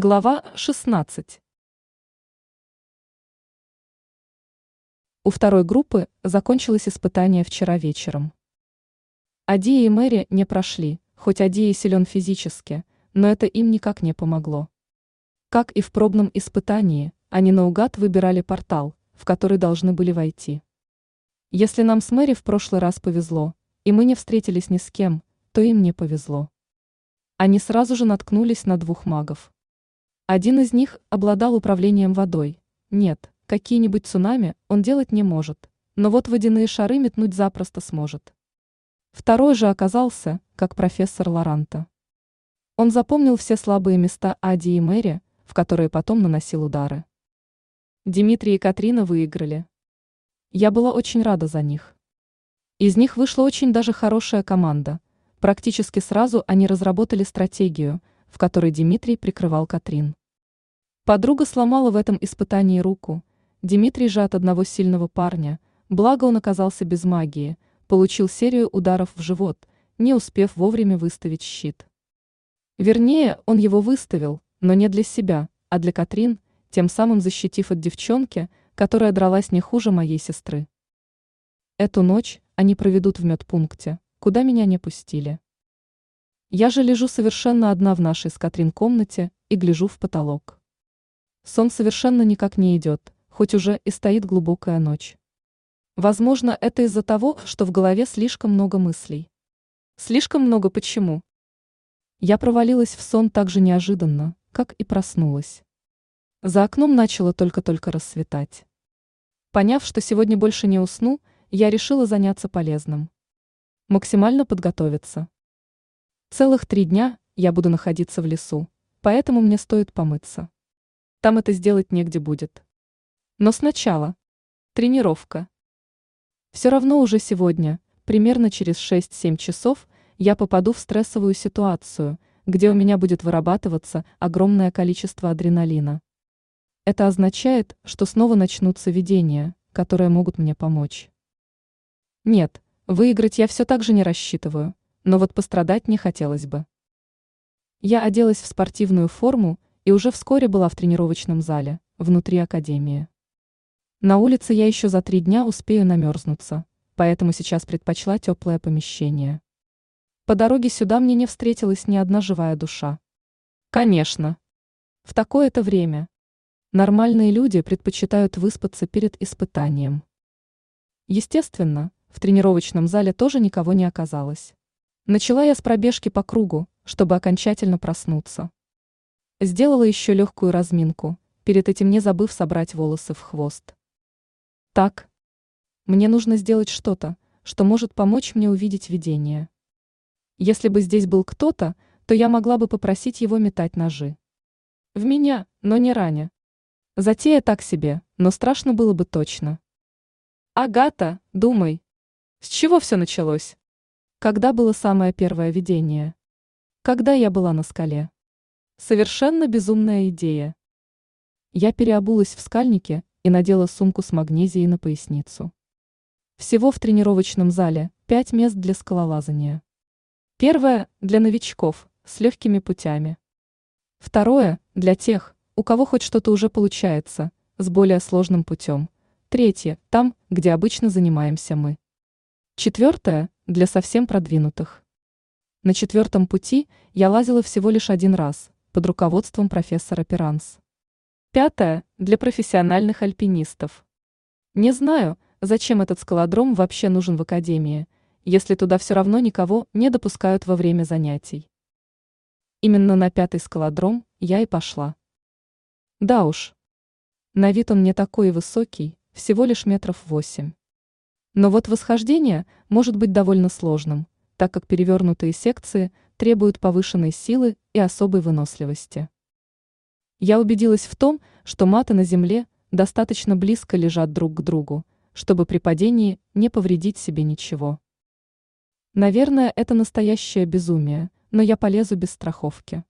Глава 16. У второй группы закончилось испытание вчера вечером. Адия и Мэри не прошли, хоть Адия силен физически, но это им никак не помогло. Как и в пробном испытании, они наугад выбирали портал, в который должны были войти. Если нам с Мэри в прошлый раз повезло, и мы не встретились ни с кем, то им не повезло. Они сразу же наткнулись на двух магов. Один из них обладал управлением водой. Нет, какие-нибудь цунами он делать не может, но вот водяные шары метнуть запросто сможет. Второй же оказался, как профессор Лоранта. Он запомнил все слабые места Ади и Мэри, в которые потом наносил удары. Дмитрий и Катрина выиграли. Я была очень рада за них. Из них вышла очень даже хорошая команда. Практически сразу они разработали стратегию, в которой Дмитрий прикрывал Катрин. Подруга сломала в этом испытании руку. Дмитрий же от одного сильного парня, благо он оказался без магии, получил серию ударов в живот, не успев вовремя выставить щит. Вернее, он его выставил, но не для себя, а для Катрин, тем самым защитив от девчонки, которая дралась не хуже моей сестры. Эту ночь они проведут в медпункте, куда меня не пустили. Я же лежу совершенно одна в нашей с Катрин комнате и гляжу в потолок. Сон совершенно никак не идет, хоть уже и стоит глубокая ночь. Возможно, это из-за того, что в голове слишком много мыслей. Слишком много почему? Я провалилась в сон так же неожиданно, как и проснулась. За окном начало только-только рассветать. Поняв, что сегодня больше не усну, я решила заняться полезным. Максимально подготовиться. Целых три дня я буду находиться в лесу, поэтому мне стоит помыться. Там это сделать негде будет. Но сначала. Тренировка. Все равно уже сегодня, примерно через 6-7 часов, я попаду в стрессовую ситуацию, где у меня будет вырабатываться огромное количество адреналина. Это означает, что снова начнутся видения, которые могут мне помочь. Нет, выиграть я все так же не рассчитываю, но вот пострадать не хотелось бы. Я оделась в спортивную форму и уже вскоре была в тренировочном зале, внутри академии. На улице я еще за три дня успею намерзнуться, поэтому сейчас предпочла теплое помещение. По дороге сюда мне не встретилась ни одна живая душа. Конечно. В такое-то время. Нормальные люди предпочитают выспаться перед испытанием. Естественно, в тренировочном зале тоже никого не оказалось. Начала я с пробежки по кругу, чтобы окончательно проснуться. Сделала еще легкую разминку, перед этим не забыв собрать волосы в хвост. Так. Мне нужно сделать что-то, что может помочь мне увидеть видение. Если бы здесь был кто-то, то я могла бы попросить его метать ножи. В меня, но не ранее. Затея так себе, но страшно было бы точно. Агата, думай. С чего все началось? Когда было самое первое видение? Когда я была на скале? Совершенно безумная идея. Я переобулась в скальнике и надела сумку с магнезией на поясницу. Всего в тренировочном зале пять мест для скалолазания. Первое – для новичков, с легкими путями. Второе – для тех, у кого хоть что-то уже получается, с более сложным путем. Третье – там, где обычно занимаемся мы. Четвертое – для совсем продвинутых. На четвертом пути я лазила всего лишь один раз, под руководством профессора Пиранс. Пятое – для профессиональных альпинистов. Не знаю, зачем этот скалодром вообще нужен в академии, если туда все равно никого не допускают во время занятий. Именно на пятый скалодром я и пошла. Да уж. На вид он не такой высокий, всего лишь метров восемь. Но вот восхождение может быть довольно сложным, так как перевернутые секции требуют повышенной силы и особой выносливости. Я убедилась в том, что маты на земле достаточно близко лежат друг к другу, чтобы при падении не повредить себе ничего. Наверное, это настоящее безумие, но я полезу без страховки.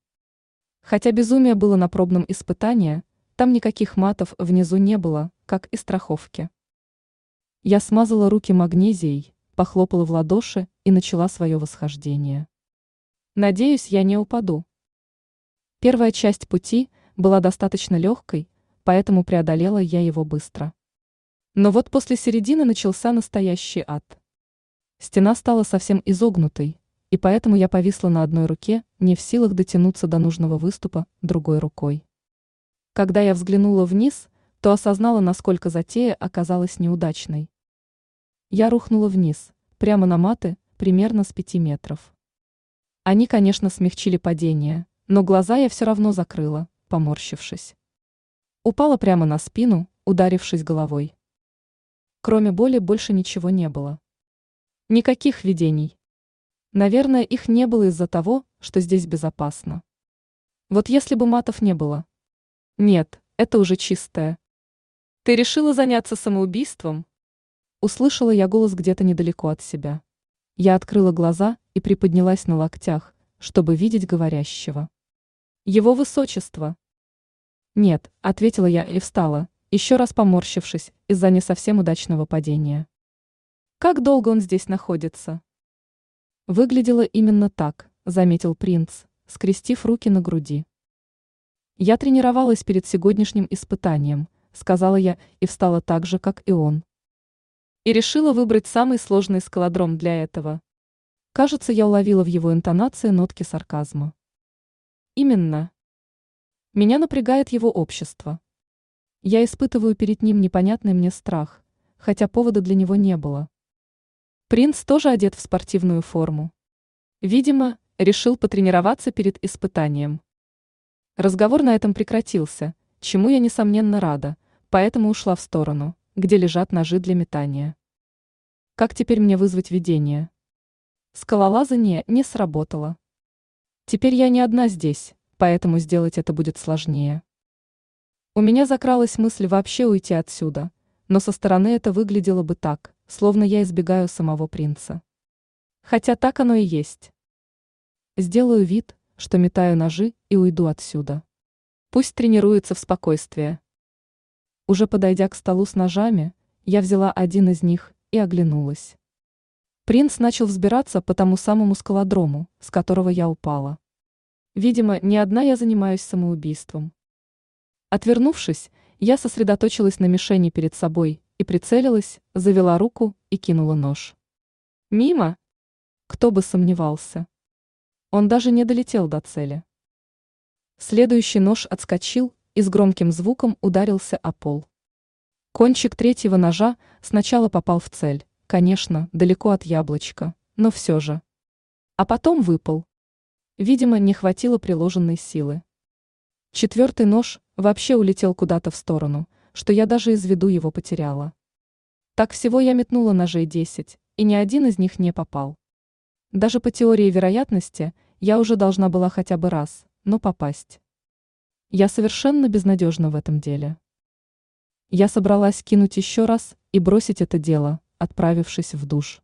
Хотя безумие было на пробном испытании, там никаких матов внизу не было, как и страховки. Я смазала руки магнезией, похлопала в ладоши и начала свое восхождение. Надеюсь, я не упаду. Первая часть пути была достаточно легкой, поэтому преодолела я его быстро. Но вот после середины начался настоящий ад. Стена стала совсем изогнутой, и поэтому я повисла на одной руке, не в силах дотянуться до нужного выступа другой рукой. Когда я взглянула вниз, то осознала, насколько затея оказалась неудачной. Я рухнула вниз, прямо на маты, примерно с пяти метров. Они, конечно, смягчили падение, но глаза я все равно закрыла, поморщившись. Упала прямо на спину, ударившись головой. Кроме боли больше ничего не было. Никаких видений. Наверное, их не было из-за того, что здесь безопасно. Вот если бы матов не было. Нет, это уже чистое. Ты решила заняться самоубийством? Услышала я голос где-то недалеко от себя. Я открыла глаза и приподнялась на локтях, чтобы видеть говорящего. Его высочество. Нет, ответила я и встала, еще раз поморщившись из-за не совсем удачного падения. Как долго он здесь находится? Выглядело именно так, заметил принц, скрестив руки на груди. Я тренировалась перед сегодняшним испытанием, сказала я и встала так же, как и он. И решила выбрать самый сложный скалодром для этого. Кажется, я уловила в его интонации нотки сарказма. Именно. Меня напрягает его общество. Я испытываю перед ним непонятный мне страх, хотя повода для него не было. Принц тоже одет в спортивную форму. Видимо, решил потренироваться перед испытанием. Разговор на этом прекратился, чему я несомненно рада, поэтому ушла в сторону, где лежат ножи для метания. Как теперь мне вызвать видение? Скалолазание не сработало. Теперь я не одна здесь, поэтому сделать это будет сложнее. У меня закралась мысль вообще уйти отсюда, но со стороны это выглядело бы так, словно я избегаю самого принца. Хотя так оно и есть. Сделаю вид, что метаю ножи и уйду отсюда. Пусть тренируется в спокойствии. Уже подойдя к столу с ножами, я взяла один из них и оглянулась. Принц начал взбираться по тому самому скалодрому, с которого я упала. Видимо, не одна я занимаюсь самоубийством. Отвернувшись, я сосредоточилась на мишени перед собой и прицелилась, завела руку и кинула нож. Мимо? Кто бы сомневался. Он даже не долетел до цели. Следующий нож отскочил и с громким звуком ударился о пол. Кончик третьего ножа сначала попал в цель, конечно, далеко от яблочка, но все же. А потом выпал. Видимо, не хватило приложенной силы. Четвертый нож вообще улетел куда-то в сторону, что я даже из виду его потеряла. Так всего я метнула ножей десять, и ни один из них не попал. Даже по теории вероятности я уже должна была хотя бы раз, но попасть. Я совершенно безнадежна в этом деле. Я собралась кинуть еще раз и бросить это дело, отправившись в душ.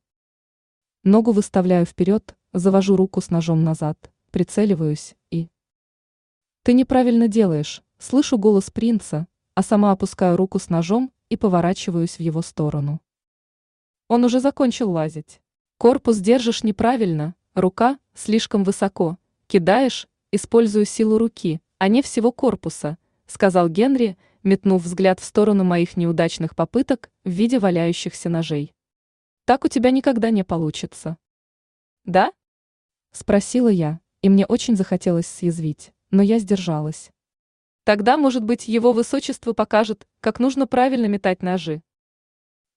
Ногу выставляю вперед, завожу руку с ножом назад, прицеливаюсь и... Ты неправильно делаешь, слышу голос принца, а сама опускаю руку с ножом и поворачиваюсь в его сторону. Он уже закончил лазить. Корпус держишь неправильно, рука слишком высоко. Кидаешь, используя силу руки, а не всего корпуса, сказал Генри, метнув взгляд в сторону моих неудачных попыток в виде валяющихся ножей. Так у тебя никогда не получится. Да? Спросила я, и мне очень захотелось съязвить, но я сдержалась. Тогда, может быть, его высочество покажет, как нужно правильно метать ножи.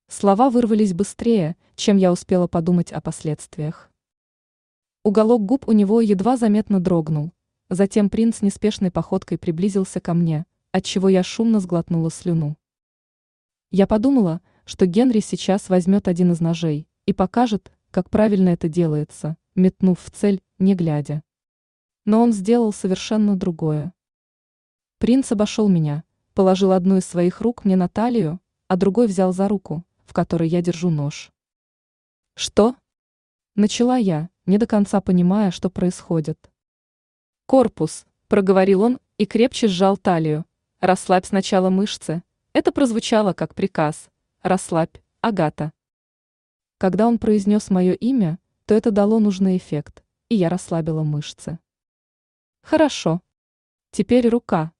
Слова вырвались быстрее, чем я успела подумать о последствиях. Уголок губ у него едва заметно дрогнул. Затем принц неспешной походкой приблизился ко мне, отчего я шумно сглотнула слюну. Я подумала, что Генри сейчас возьмет один из ножей и покажет, как правильно это делается, метнув в цель, не глядя. Но он сделал совершенно другое. Принц обошел меня, положил одну из своих рук мне на талию, а другой взял за руку, в которой я держу нож. «Что?» Начала я, не до конца понимая, что происходит. «Корпус», — проговорил он и крепче сжал талию. «Расслабь сначала мышцы». Это прозвучало как приказ. «Расслабь, Агата». Когда он произнес мое имя, то это дало нужный эффект, и я расслабила мышцы. «Хорошо. Теперь рука»,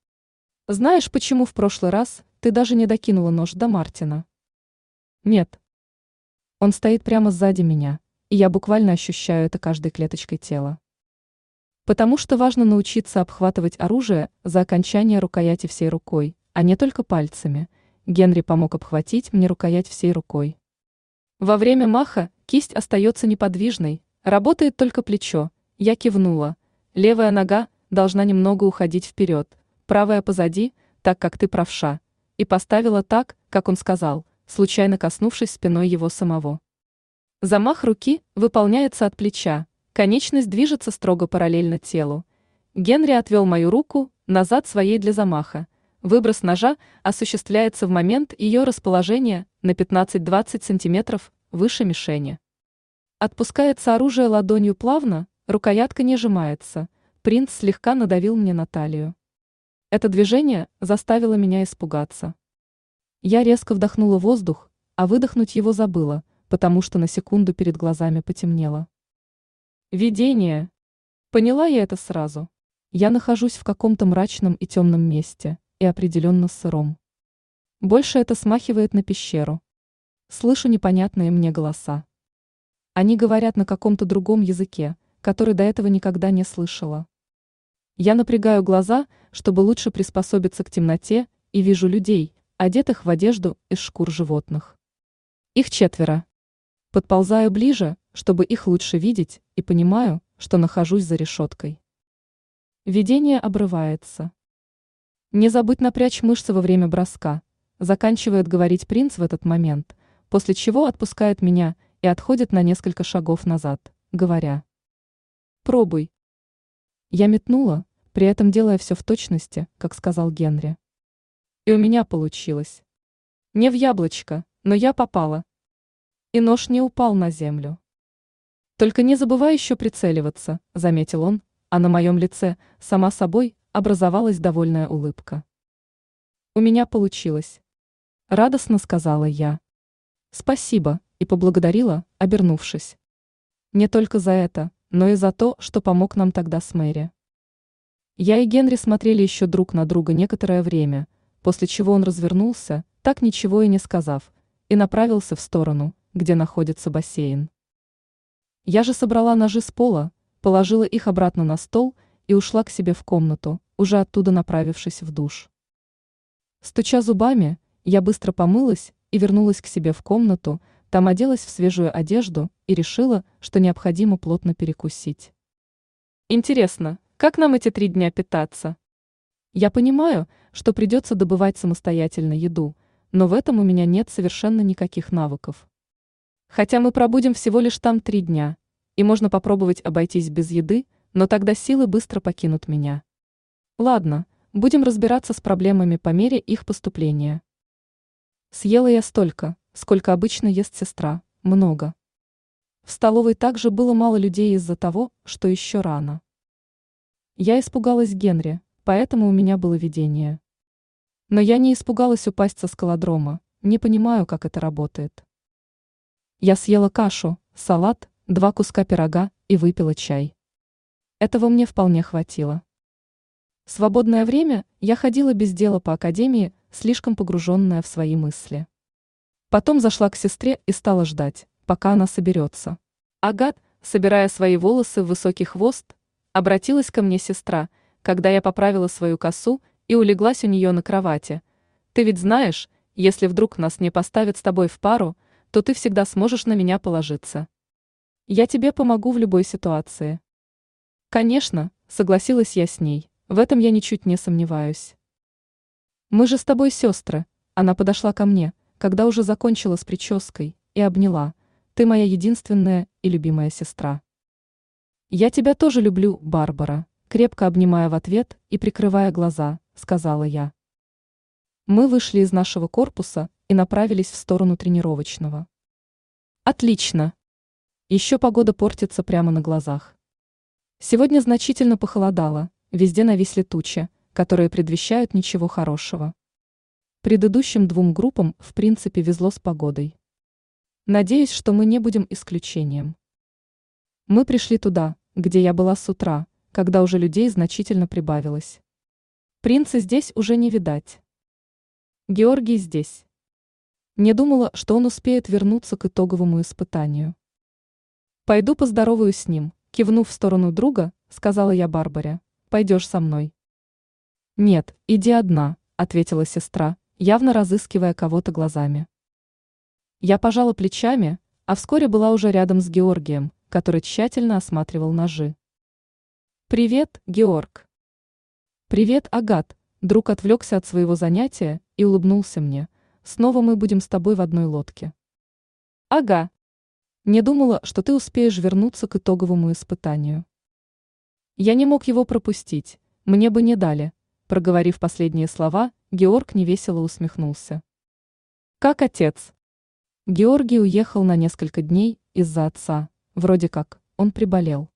Знаешь, почему в прошлый раз ты даже не докинула нож до Мартина? Нет. Он стоит прямо сзади меня, и я буквально ощущаю это каждой клеточкой тела. Потому что важно научиться обхватывать оружие за окончание рукояти всей рукой, а не только пальцами. Генри помог обхватить мне рукоять всей рукой. Во время маха кисть остается неподвижной, работает только плечо. Я кивнула. Левая нога должна немного уходить вперед, правая позади, так как ты правша, и поставила так, как он сказал, случайно коснувшись спиной его самого. Замах руки выполняется от плеча, конечность движется строго параллельно телу. Генри отвел мою руку назад своей для замаха. Выброс ножа осуществляется в момент ее расположения на 15-20 см выше мишени. Отпускается оружие ладонью плавно, рукоятка не сжимается. Принц слегка надавил мне на талию. Это движение заставило меня испугаться. Я резко вдохнула воздух, а выдохнуть его забыла, потому что на секунду перед глазами потемнело. Видение. Поняла я это сразу. Я нахожусь в каком-то мрачном и темном месте, и определенно сыром. Больше это смахивает на пещеру. Слышу непонятные мне голоса. Они говорят на каком-то другом языке, который до этого никогда не слышала. Я напрягаю глаза, чтобы лучше приспособиться к темноте, и вижу людей, одетых в одежду из шкур животных. Их четверо. Подползаю ближе, чтобы их лучше видеть, и понимаю, что нахожусь за решеткой. Видение обрывается. Не забудь напрячь мышцы во время броска, заканчивает говорить принц в этот момент, после чего отпускает меня и отходит на несколько шагов назад, говоря. Пробуй. Я метнула, при этом делая все в точности, как сказал Генри. И у меня получилось. Не в яблочко, но я попала. И нож не упал на землю. Только не забывай еще прицеливаться, заметил он, а на моем лице, сама собой, образовалась довольная улыбка. У меня получилось. Радостно сказала я. Спасибо, и поблагодарила, обернувшись. Не только за это, но и за то, что помог нам тогда с Мэри. Я и Генри смотрели еще друг на друга некоторое время, после чего он развернулся, так ничего и не сказав, и направился в сторону, где находится бассейн. Я же собрала ножи с пола, положила их обратно на стол и ушла к себе в комнату, уже оттуда направившись в душ. Стуча зубами, я быстро помылась и вернулась к себе в комнату, там оделась в свежую одежду и решила, что необходимо плотно перекусить. Интересно, как нам эти три дня питаться? Я понимаю, что придется добывать самостоятельно еду, но в этом у меня нет совершенно никаких навыков. Хотя мы пробудем всего лишь там три дня, и можно попробовать обойтись без еды, но тогда силы быстро покинут меня. Ладно, будем разбираться с проблемами по мере их поступления. Съела я столько, сколько обычно ест сестра, много. В столовой также было мало людей из-за того, что еще рано. Я испугалась Генри, поэтому у меня было видение. Но я не испугалась упасть со скалодрома, не понимаю, как это работает. Я съела кашу, салат, два куска пирога и выпила чай. Этого мне вполне хватило. свободное время я ходила без дела по академии, слишком погруженная в свои мысли. Потом зашла к сестре и стала ждать, пока она соберется. Агат, собирая свои волосы в высокий хвост, Обратилась ко мне сестра, когда я поправила свою косу и улеглась у нее на кровати. Ты ведь знаешь, если вдруг нас не поставят с тобой в пару, то ты всегда сможешь на меня положиться. Я тебе помогу в любой ситуации. Конечно, согласилась я с ней, в этом я ничуть не сомневаюсь. Мы же с тобой сестры. Она подошла ко мне, когда уже закончила с прической, и обняла. Ты моя единственная и любимая сестра. «Я тебя тоже люблю, Барбара», крепко обнимая в ответ и прикрывая глаза, сказала я. Мы вышли из нашего корпуса и направились в сторону тренировочного. Отлично. Еще погода портится прямо на глазах. Сегодня значительно похолодало, везде нависли тучи, которые предвещают ничего хорошего. Предыдущим двум группам в принципе везло с погодой. Надеюсь, что мы не будем исключением. Мы пришли туда, где я была с утра, когда уже людей значительно прибавилось. Принца здесь уже не видать. Георгий здесь. Не думала, что он успеет вернуться к итоговому испытанию. Пойду поздороваюсь с ним, кивнув в сторону друга, сказала я Барбаре. Пойдешь со мной? Нет, иди одна, ответила сестра, явно разыскивая кого-то глазами. Я пожала плечами, а вскоре была уже рядом с Георгием, который тщательно осматривал ножи. «Привет, Георг!» «Привет, Агат!» Друг отвлекся от своего занятия и улыбнулся мне. «Снова мы будем с тобой в одной лодке». «Ага!» Не думала, что ты успеешь вернуться к итоговому испытанию. Я не мог его пропустить, мне бы не дали. Проговорив последние слова, Георг невесело усмехнулся. Как отец? Георгий уехал на несколько дней из-за отца, вроде как, он приболел.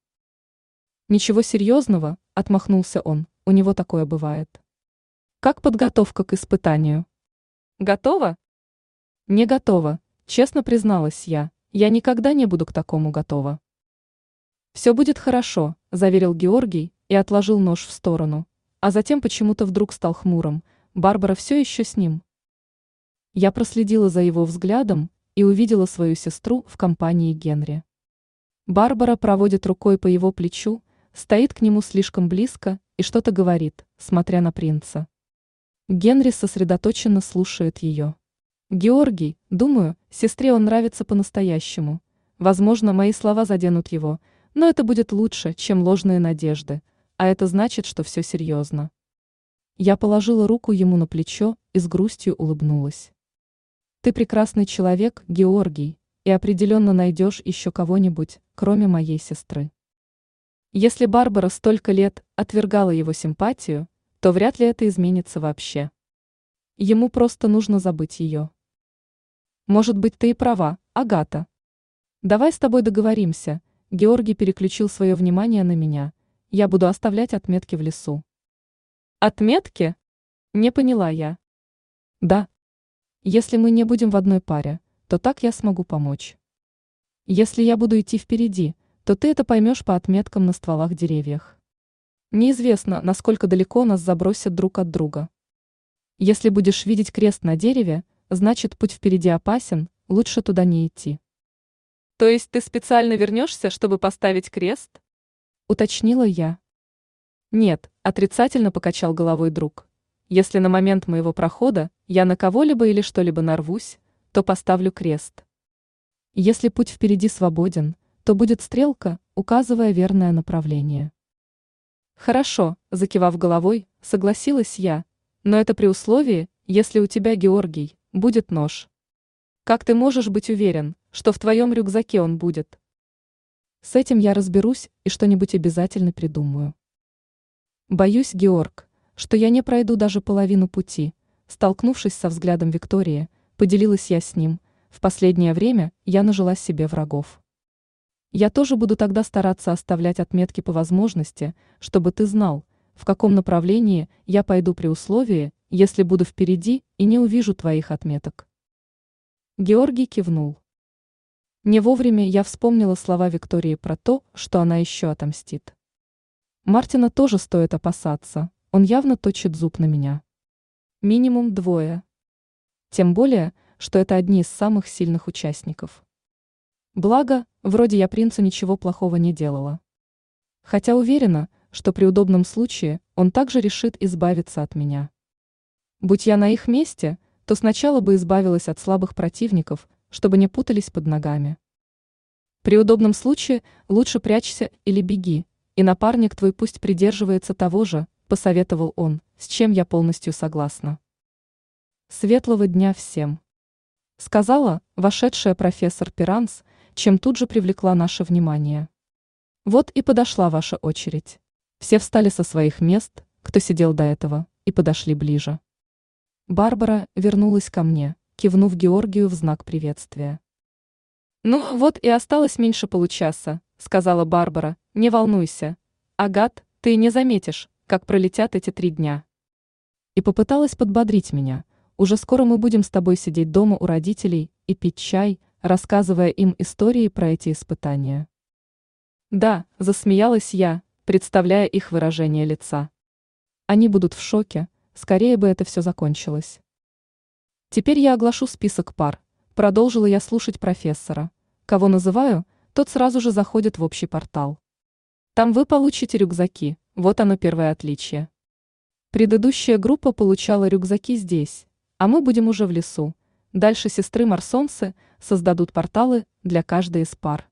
Ничего серьезного, отмахнулся он, у него такое бывает. Как подготовка к испытанию? Готова? Не готова, честно призналась я, я никогда не буду к такому готова. Все будет хорошо, заверил Георгий и отложил нож в сторону, а затем почему-то вдруг стал хмурым, Барбара все еще с ним. Я проследила за его взглядом и увидела свою сестру в компании Генри. Барбара проводит рукой по его плечу, стоит к нему слишком близко и что-то говорит, смотря на принца. Генри сосредоточенно слушает ее. Георгий, думаю, сестре он нравится по-настоящему. Возможно, мои слова заденут его, но это будет лучше, чем ложные надежды, а это значит, что все серьезно. Я положила руку ему на плечо и с грустью улыбнулась. Ты прекрасный человек, Георгий, и определенно найдешь еще кого-нибудь, кроме моей сестры. Если Барбара столько лет отвергала его симпатию, то вряд ли это изменится вообще. Ему просто нужно забыть ее. Может быть, ты и права, Агата. Давай с тобой договоримся. Георгий переключил свое внимание на меня. Я буду оставлять отметки в лесу. Отметки? Не поняла я. Да, если мы не будем в одной паре, то так я смогу помочь. Если я буду идти впереди, то ты это поймешь по отметкам на стволах деревьях. Неизвестно, насколько далеко нас забросят друг от друга. Если будешь видеть крест на дереве, значит путь впереди опасен, лучше туда не идти. То есть ты специально вернешься, чтобы поставить крест? Уточнила я. Нет, отрицательно покачал головой друг. Если на момент моего прохода я на кого-либо или что-либо нарвусь, то поставлю крест. Если путь впереди свободен, то будет стрелка, указывая верное направление. Хорошо, закивав головой, согласилась я, но это при условии, если у тебя, Георгий, будет нож. Как ты можешь быть уверен, что в твоем рюкзаке он будет? С этим я разберусь и что-нибудь обязательно придумаю. Боюсь, Георг, что я не пройду даже половину пути. Столкнувшись со взглядом Виктории, поделилась я с ним. В последнее время я нажила себе врагов. Я тоже буду тогда стараться оставлять отметки по возможности, чтобы ты знал, в каком направлении я пойду при условии, если буду впереди и не увижу твоих отметок. Георгий кивнул. Не вовремя я вспомнила слова Виктории про то, что она еще отомстит. Мартина тоже стоит опасаться, он явно точит зуб на меня. Минимум двое. Тем более, что это одни из самых сильных участников. Благо, вроде я принцу ничего плохого не делала. Хотя уверена, что при удобном случае он также решит избавиться от меня. Будь я на их месте, то сначала бы избавилась от слабых противников, чтобы не путались под ногами. При удобном случае лучше прячься или беги, и напарник твой пусть придерживается того же, посоветовал он, с чем я полностью согласна. Светлого дня всем! Сказала вошедшая профессор Пиранс, чем тут же привлекла наше внимание. Вот и подошла ваша очередь. Все встали со своих мест, кто сидел до этого, и подошли ближе. Барбара вернулась ко мне, кивнув Георгию в знак приветствия. «Ну вот и осталось меньше получаса», — сказала Барбара, — «не волнуйся. Агат, ты не заметишь, как пролетят эти три дня. И попыталась подбодрить меня. Уже скоро мы будем с тобой сидеть дома у родителей и пить чай, рассказывая им истории про эти испытания. Да, засмеялась я, представляя их выражение лица. Они будут в шоке, скорее бы это все закончилось. Теперь я оглашу список пар, продолжила я слушать профессора. Кого называю, тот сразу же заходит в общий портал. Там вы получите рюкзаки, вот оно первое отличие. Предыдущая группа получала рюкзаки здесь, а мы будем уже в лесу. Дальше сестры Марсонцы создадут порталы для каждой из пар.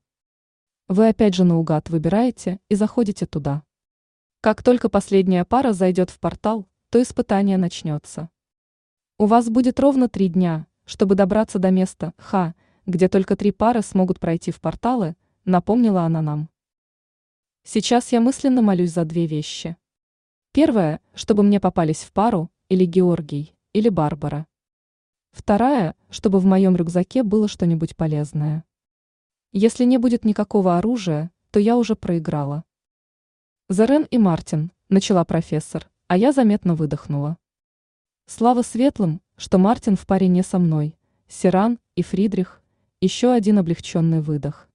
Вы опять же наугад выбираете и заходите туда. Как только последняя пара зайдет в портал, то испытание начнется. У вас будет ровно три дня, чтобы добраться до места Х, где только три пары смогут пройти в порталы, напомнила она нам. Сейчас я мысленно молюсь за две вещи. Первое, чтобы мне попались в пару или Георгий, или Барбара. Вторая, чтобы в моем рюкзаке было что-нибудь полезное. Если не будет никакого оружия, то я уже проиграла. Зарен и Мартин, начала профессор, а я заметно выдохнула. Слава светлым, что Мартин в паре не со мной, Сиран и Фридрих, еще один облегченный выдох.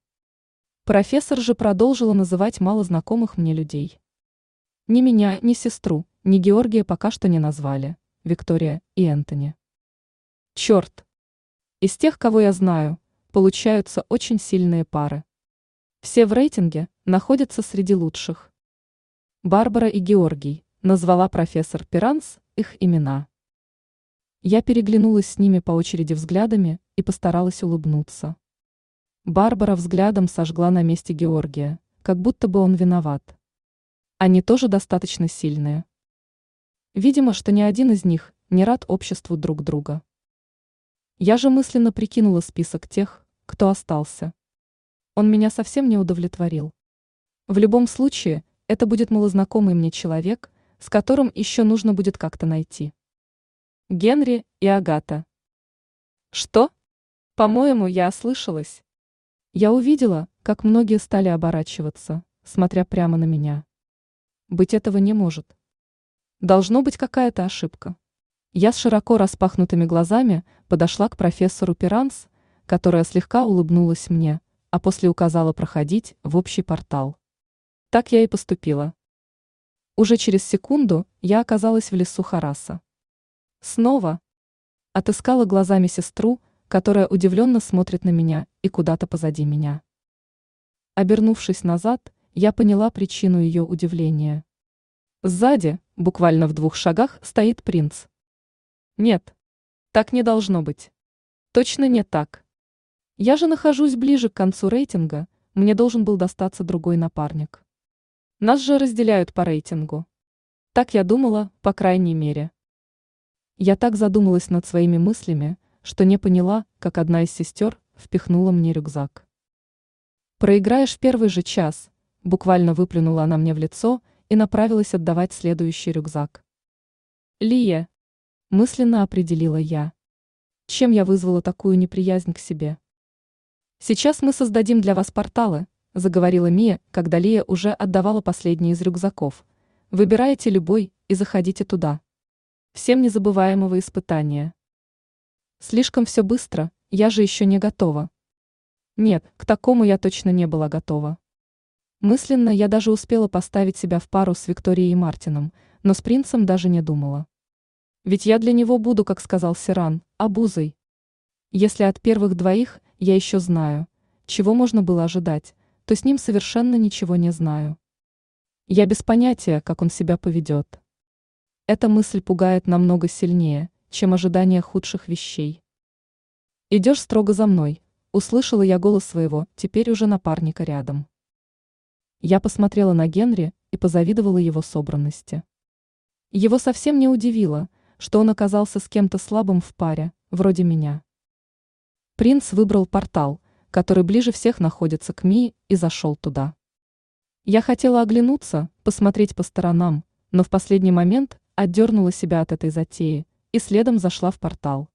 Профессор же продолжила называть малознакомых мне людей. Ни меня, ни сестру, ни Георгия пока что не назвали, Виктория и Энтони. Черт! Из тех, кого я знаю, получаются очень сильные пары. Все в рейтинге находятся среди лучших. Барбара и Георгий, назвала профессор Пиранс их имена. Я переглянулась с ними по очереди взглядами и постаралась улыбнуться. Барбара взглядом сожгла на месте Георгия, как будто бы он виноват. Они тоже достаточно сильные. Видимо, что ни один из них не рад обществу друг друга. Я же мысленно прикинула список тех, кто остался. Он меня совсем не удовлетворил. В любом случае, это будет малознакомый мне человек, с которым еще нужно будет как-то найти. Генри и Агата. Что? По-моему, я ослышалась. Я увидела, как многие стали оборачиваться, смотря прямо на меня. Быть этого не может. Должно быть какая-то ошибка. Я с широко распахнутыми глазами подошла к профессору Пиранс, которая слегка улыбнулась мне, а после указала проходить в общий портал. Так я и поступила. Уже через секунду я оказалась в лесу Хараса. Снова отыскала глазами сестру, которая удивленно смотрит на меня и куда-то позади меня. Обернувшись назад, я поняла причину ее удивления. Сзади, буквально в двух шагах, стоит принц. Нет, так не должно быть. Точно не так. Я же нахожусь ближе к концу рейтинга, мне должен был достаться другой напарник. Нас же разделяют по рейтингу. Так я думала, по крайней мере. Я так задумалась над своими мыслями, что не поняла, как одна из сестер впихнула мне рюкзак. Проиграешь в первый же час, буквально выплюнула она мне в лицо и направилась отдавать следующий рюкзак. Лия, мысленно определила я. Чем я вызвала такую неприязнь к себе? Сейчас мы создадим для вас порталы, заговорила Мия, когда Лия уже отдавала последний из рюкзаков. Выбирайте любой и заходите туда. Всем незабываемого испытания. Слишком все быстро, я же еще не готова. Нет, к такому я точно не была готова. Мысленно я даже успела поставить себя в пару с Викторией и Мартином, но с принцем даже не думала. Ведь я для него буду, как сказал Сиран, обузой. Если от первых двоих я еще знаю, чего можно было ожидать, то с ним совершенно ничего не знаю. Я без понятия, как он себя поведет. Эта мысль пугает намного сильнее, чем ожидание худших вещей. «Идешь строго за мной», — услышала я голос своего, теперь уже напарника рядом. Я посмотрела на Генри и позавидовала его собранности. Его совсем не удивило, что он оказался с кем-то слабым в паре, вроде меня. Принц выбрал портал, который ближе всех находится к Мии, и зашел туда. Я хотела оглянуться, посмотреть по сторонам, но в последний момент отдернула себя от этой затеи и следом зашла в портал.